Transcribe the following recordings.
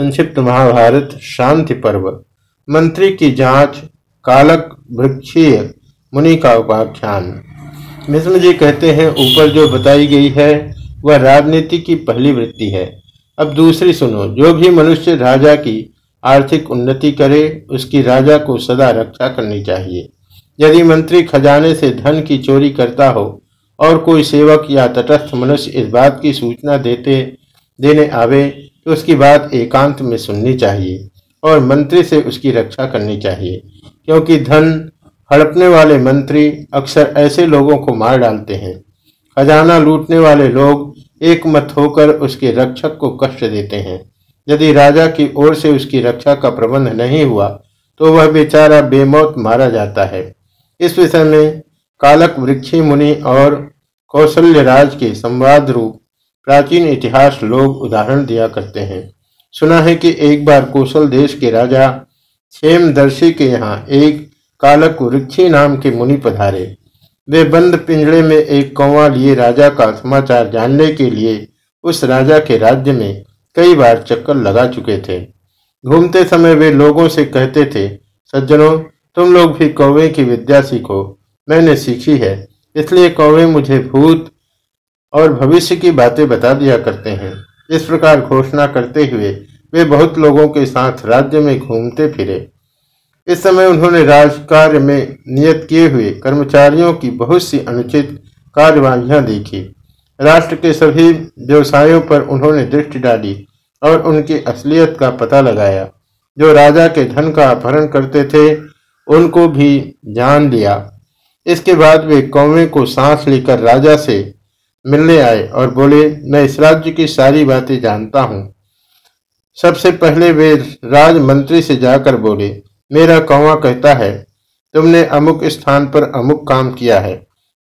संक्षिप्त महाभारत, शांति पर्व। मंत्री की जाँच, कालक वृक्षीय मुनि का उपाख्यान। मिश्र जी कहते हैं, ऊपर जो बताई गई है, वह राजनीति की पहली वृत्ति है। अब दूसरी सुनो, जो भी मनुष्य राजा की आर्थिक उन्नति करे, उसकी राजा को सदा रक्षा करनी चाहिए। यदि मंत्री खजाने से धन की चोरी करता हो, और कोई सेवक या तटस्थ मनुष्य इस बात की सूचना देते, देने आवे उसकी बात एकांत में सुननी चाहिए और मंत्री से उसकी रक्षा करनी चाहिए, क्योंकि धन हड़पने वाले मंत्री अक्सर ऐसे लोगों को मार डालते हैं। खजाना लूटने वाले लोग एक मत होकर उसके रक्षक को कष्ट देते हैं। यदि राजा की ओर से उसकी रक्षा का प्रबंध नहीं हुआ तो वह बेचारा बेमौत मारा जाता है। इस विषय में कालक वृक्षी मुनि और कौशल्य राज के संवाद रूप प्राचीन इतिहास लोग उदाहरण दिया करते हैं। सुना है कि एक बार कौशल देश के राजा क्षेमदर्शी के यहाँ एक कालक वृक्षी नाम के मुनि पधारे। वे बंद पिंजड़े में एक कौवा लिए राजा का समाचार जानने के लिए उस राजा के राज्य में कई बार चक्कर लगा चुके थे। घूमते समय वे लोगों से कहते थे, सज्जनों, तुम लोग भी कौवे की विद्या सीखो। मैंने सीखी है, इसलिए कौवे मुझे भूत और भविष्य की बातें बता दिया करते हैं। इस प्रकार घोषणा करते हुए वे बहुत लोगों के साथ राज्य में घूमते फिरे। इस समय उन्होंने राजकार्य में नियत किए हुए कर्मचारियों की बहुत सी अनुचित कार्यवाहियाँ देखी। राष्ट्र के सभी व्यवसायों पर उन्होंने दृष्टि डाली और उनकी असलियत का पता लगाया। जो राजा के धन का अपहरण करते थे, उनको भी जान लिया। इसके बाद वे कौवे को सांस लेकर राजा से मिलने आए और बोले, मैं इस राज्य की सारी बातें जानता हूँ। सबसे पहले वे राजमंत्री से जाकर बोले, मेरा कौवा कहता है, तुमने अमुक स्थान पर अमुक काम किया है।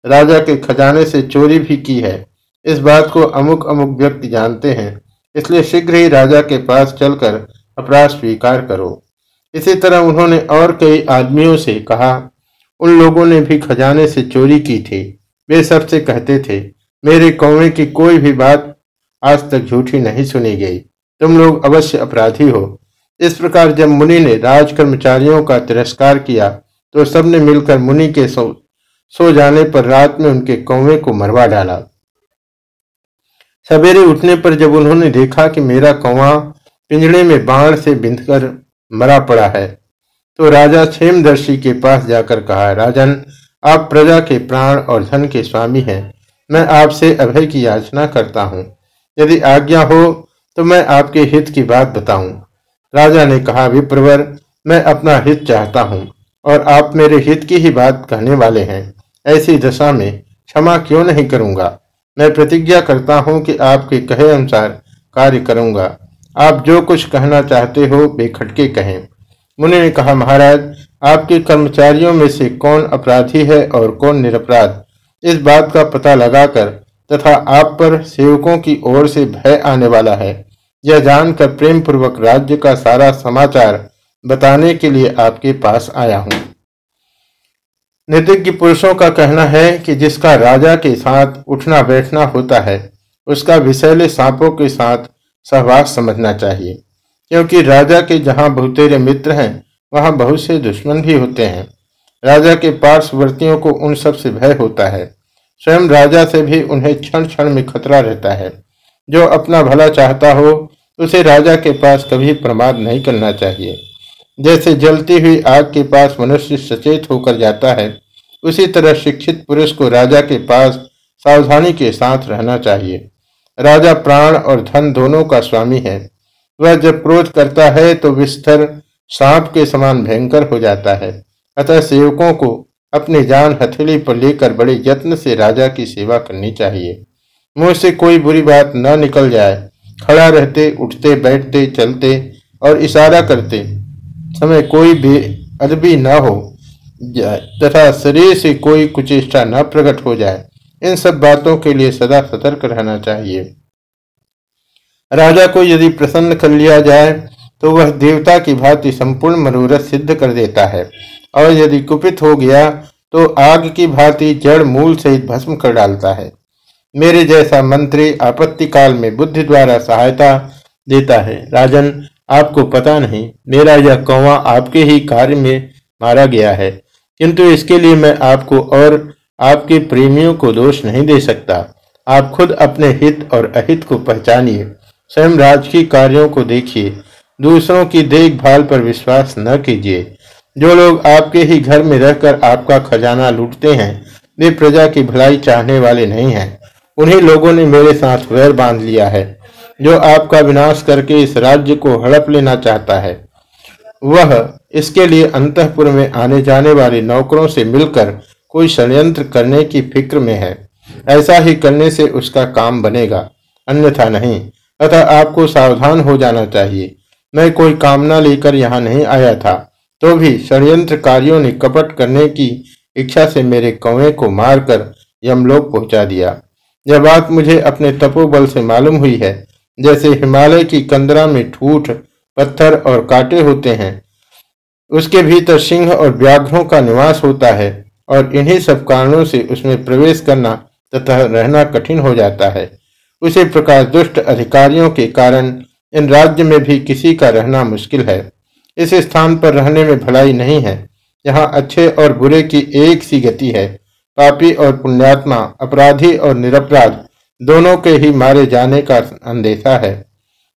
राजा के खजाने से चोरी भी की है। इस बात को अमुक अमुक व्यक्ति जानते हैं, इसलिए शीघ्र ही राजा के पास चलकर अपराध स्वीकार करो। इसी तरह उन्होंने और कई आदमियों से कहा। उन लोगों ने भी खजाने से चोरी की थी। वे सबसे कहते थे मेरे कौवे की कोई भी बात आज तक झूठी नहीं सुनी गई। तुम लोग अवश्य अपराधी हो। इस प्रकार जब मुनि ने राज कर्मचारियों का तिरस्कार किया तो सबने मिलकर मुनि के सो सो जाने पर रात में उनके कौवे को मरवा डाला। सवेरे उठने पर जब उन्होंने देखा कि मेरा कौवा पिंजड़े में बाण से बिंधकर मरा पड़ा है तो राजा क्षेमदर्शी के पास जाकर कहा, राजन, आप प्रजा के प्राण और धन के स्वामी हैं। मैं आपसे अभय की याचना करता हूँ। यदि आज्ञा हो तो मैं आपके हित की बात बताऊँ। राजा ने कहा, विप्रवर, मैं अपना हित चाहता हूँ, और आप मेरे हित की ही बात कहने वाले हैं। ऐसी दशा में क्षमा क्यों नहीं करूँगा? मैं प्रतिज्ञा करता हूँ कि आपके कहे अनुसार कार्य करूँगा। आप जो कुछ कहना चाहते हो बेखटके कहें। मुनि ने कहा, महाराज, आपके कर्मचारियों में से कौन अपराधी है और कौन निरपराध? इस बात का पता लगाकर तथा आप पर सेवकों की ओर से भय आने वाला है। यह जानकर प्रेम पूर्वक राज्य का सारा समाचार बताने के लिए आपके पास आया हूँ। नितिज्ञ पुरुषों का कहना है कि जिसका राजा के साथ उठना बैठना होता है, उसका विषैले सांपों के साथ सहवास समझना चाहिए। क्योंकि राजा के जहाँ बहुतेरे मित्र हैं, वहाँ बहुत से दुश्मन भी होते हैं। राजा के पार्श्ववर्तियों को उन सबसे भय होता है। स्वयं राजा से भी उन्हें क्षण क्षण में खतरा रहता है। जो अपना भला चाहता हो, उसे राजा के पास कभी प्रमाद नहीं करना चाहिए। जैसे जलती हुई आग के पास मनुष्य सचेत होकर जाता है, उसी तरह शिक्षित पुरुष को राजा के पास सावधानी के साथ रहना चाहिए। राजा प्राण और धन दोनों का स्वामी है। वह जब क्रोध करता है तो विस्तर सांप के समान भयंकर हो जाता है। अतः सेवकों को अपनी जान हथेली पर लेकर बड़े यत्न से राजा की सेवा करनी चाहिए। मुँह से कोई बुरी बात न निकल जाए। खड़ा रहते, उठते, बैठते, चलते और इशारा करते। समय कोई भी अदबी न हो तथा शरीर से कोई कुचेष्टा न प्रकट हो जाए। इन सब बातों के लिए सदा सतर्क रहना चाहिए। राजा को यदि प्रसन्न कर लिया जाए तो वह देवता की भांति संपूर्ण मनोरथ सिद्ध कर देता है। और यदि कुपित हो गया तो आग की भांति जड़ मूल सहित भस्म कर डालता है। मेरे जैसा मंत्री आपत्ति काल में बुद्धि द्वारा सहायता देता है। राजन, आपको पता नहीं, मेरा यह कौवा आपके ही कार्य में मारा गया है। किंतु इसके लिए मैं आपको और आपके प्रेमियों को दोष नहीं दे सकता। आप खुद अपने हित और अहित को पहचानिए। स्वयं राजकीय कार्यों को देखिए। दूसरों की देखभाल पर विश्वास न कीजिए। जो लोग आपके ही घर में रहकर आपका खजाना लूटते हैं, वे प्रजा की भलाई चाहने वाले नहीं हैं। उन्हीं लोगों ने मेरे साथ वैर बाँध लिया है, जो आपका विनाश करके इस राज्य को हड़प लेना चाहता है। वह इसके लिए अंतपुर में आने जाने वाले नौकरों से मिलकर कोई षड्यंत्र करने की फ़िक्र में है। ऐसा ही करने से उसका काम बनेगा, अन्यथा नहीं। अतः आपको सावधान हो जाना चाहिए। मैं कोई कामना लेकर यहाँ नहीं आया था। तो भी षड्यंत्रकारियों ने कपट करने की इच्छा से मेरे कौवे को मारकर यमलोक पहुँचा दिया। यह बात मुझे अपने तपोबल से मालूम हुई है। जैसे हिमालय की कंदरा में ठूठ, पत्थर और कांटे होते हैं, उसके भीतर सिंह और व्याघ्रों का निवास होता है और इन्हीं सब कारणों से उसमें प्रवेश करना तथा रहना कठिन हो जाता है। उसी प्रकार दुष्ट अधिकारियों के कारण इन राज्य में भी किसी का रहना मुश्किल है। इस स्थान पर रहने में भलाई नहीं है। यहाँ अच्छे और बुरे की एक सी गति है। पापी और पुण्यात्मा, अपराधी और निरपराध, दोनों के ही मारे जाने का अंदेशा है।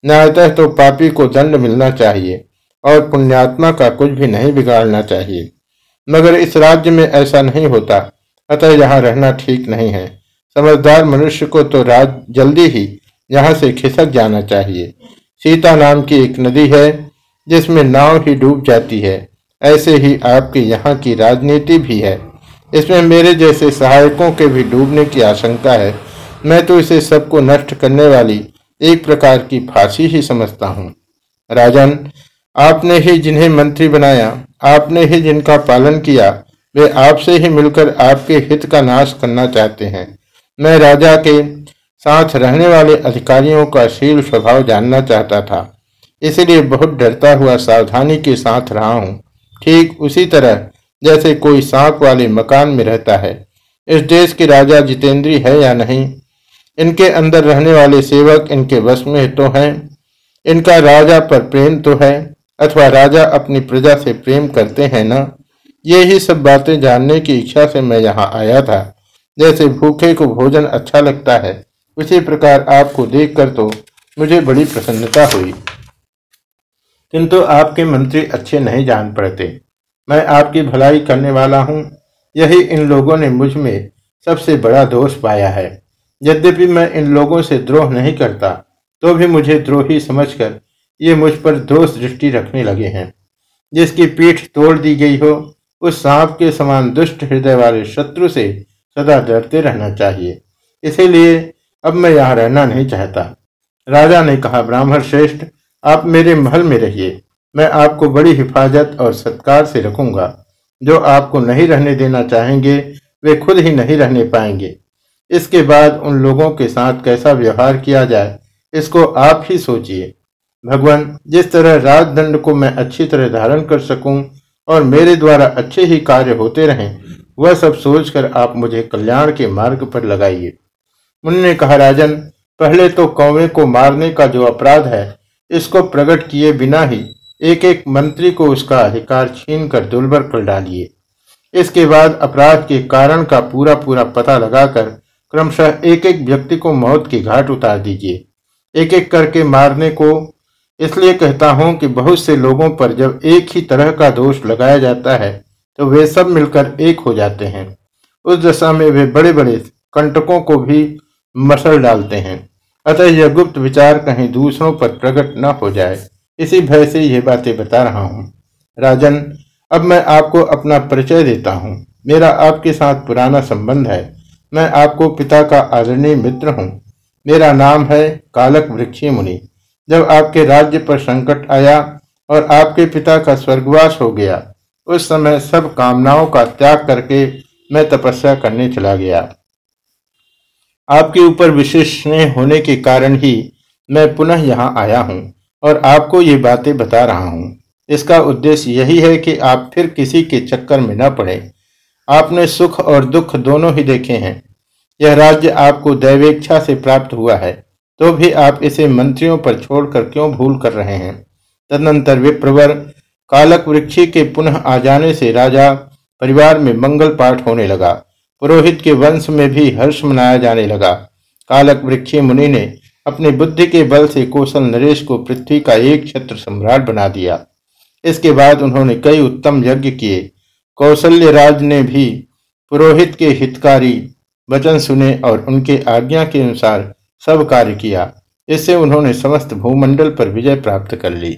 न्यायतः तो पापी को दंड मिलना चाहिए और पुण्यात्मा का कुछ भी नहीं बिगाड़ना चाहिए। मगर इस राज्य में ऐसा नहीं होता। अतः यहाँ रहना ठीक नहीं है। समझदार मनुष्य को तो राज जल्दी ही यहाँ से खिसक जाना चाहिए। सीता नाम की एक नदी है। जिसमें नाव ही डूब जाती है। ऐसे ही आपके यहाँ की राजनीति भी है। इसमें मेरे जैसे सहायकों के भी डूबने की आशंका है। मैं तो इसे सबको नष्ट करने वाली एक प्रकार की फांसी ही समझता हूँ। राजन, आपने ही जिन्हें मंत्री बनाया, आपने ही जिनका पालन किया, वे आपसे ही मिलकर आपके हित का नाश करना चाहते हैं। मैं राजा के साथ रहने वाले अधिकारियों का शील स्वभाव जानना चाहता था। इसलिए बहुत डरता हुआ सावधानी के साथ रहा हूँ। ठीक उसी तरह, जैसे कोई सांप वाले मकान में रहता है, इस देश के राजा जितेंद्री है या नहीं? इनके अंदर रहने वाले सेवक इनके वश में तो हैं, इनका राजा पर प्रेम तो है, अथवा राजा अपनी प्रजा से प्रेम करते हैं ना? ये ही सब बातें जानने की इच्छा से मैं यहाँ आया था। जैसे भूखे को भोजन अच्छा लगता है, उसी प्रकार आपको देखकर तो मुझे बड़ी प्रसन्नता हुई। किंतु आपके मंत्री अच्छे नहीं जान पड़ते। मैं आपकी भलाई करने वाला हूँ। यही इन लोगों ने मुझमें सबसे बड़ा दोष पाया है। यद्यपि मैं इन लोगों से द्रोह नहीं करता तो भी मुझे द्रोही समझकर ये मुझ पर दोष दृष्टि रखने लगे हैं। जिसकी पीठ तोड़ दी गई हो, उस सांप के समान दुष्ट हृदय वाले शत्रु से सदा डरते रहना चाहिए। इसीलिए अब मैं यहाँ रहना नहीं चाहता। राजा ने कहा, ब्राह्मण श्रेष्ठ आप मेरे महल में रहिए। मैं आपको बड़ी हिफाजत और सत्कार से रखूँगा। जो आपको नहीं रहने देना चाहेंगे, वे खुद ही नहीं रहने पाएँगे। इसके बाद उन लोगों के साथ कैसा व्यवहार किया जाए, इसको आप ही सोचिए। भगवान, जिस तरह राजदंड को मैं अच्छी तरह धारण कर सकूँ और मेरे द्वारा अच्छे ही कार्य होते रहें, वह सब सोचकर आप मुझे कल्याण के मार्ग पर लगाइए। उन्होंने कहा, राजन, पहले तो कौवे को मारने का जो अपराध है इसको प्रकट किए बिना ही एक एक मंत्री को उसका अधिकार छीन कर दुर्बर कर डालिए। इसके बाद अपराध के कारण का पूरा पूरा पता लगाकर क्रमशः एक एक व्यक्ति को मौत की घाट उतार दीजिए। एक एक करके मारने को इसलिए कहता हूँ कि बहुत से लोगों पर जब एक ही तरह का दोष लगाया जाता है तो वे सब मिलकर एक हो जाते हैं। उस दशा में वे बड़े बड़े कंटकों को भी मसल डालते हैं। अतः यह गुप्त विचार कहीं दूसरों पर प्रकट न हो जाए। इसी भय से यह बातें बता रहा हूँ। राजन, अब मैं आपको अपना परिचय देता हूँ। मेरा आपके साथ पुराना संबंध है। मैं आपको पिता का आदरणीय मित्र हूँ। मेरा नाम है कालक वृक्षी मुनि। जब आपके राज्य पर संकट आया और आपके पिता का स्वर्गवास हो गया, उस समय सब कामनाओं का त्याग करके मैं तपस्या करने चला गया। आपके ऊपर विशेष स्नेह होने के कारण ही मैं पुनः यहाँ आया हूँ और आपको ये बातें बता रहा हूँ। इसका उद्देश्य यही है कि आप फिर किसी के चक्कर में न पड़े। आपने सुख और दुख दोनों ही देखे हैं। यह राज्य आपको दैवेच्छा से प्राप्त हुआ है तो भी आप इसे मंत्रियों पर छोड़कर क्यों भूल कर रहे हैं? तदनंतर विप्रवर कालक वृक्षी के पुनः आ जाने से राजा परिवार में मंगल पाठ होने लगा। पुरोहित के वंश में भी हर्ष मनाया जाने लगा। कालक वृक्षी मुनि ने अपनी बुद्धि के बल से कौशल नरेश को पृथ्वी का एक छत्र सम्राट बना दिया। इसके बाद उन्होंने कई उत्तम यज्ञ किए। कौशल्य राज ने भी पुरोहित के हितकारी वचन सुने और उनके आज्ञा के अनुसार सब कार्य किया। इससे उन्होंने समस्त भूमंडल पर विजय प्राप्त कर ली।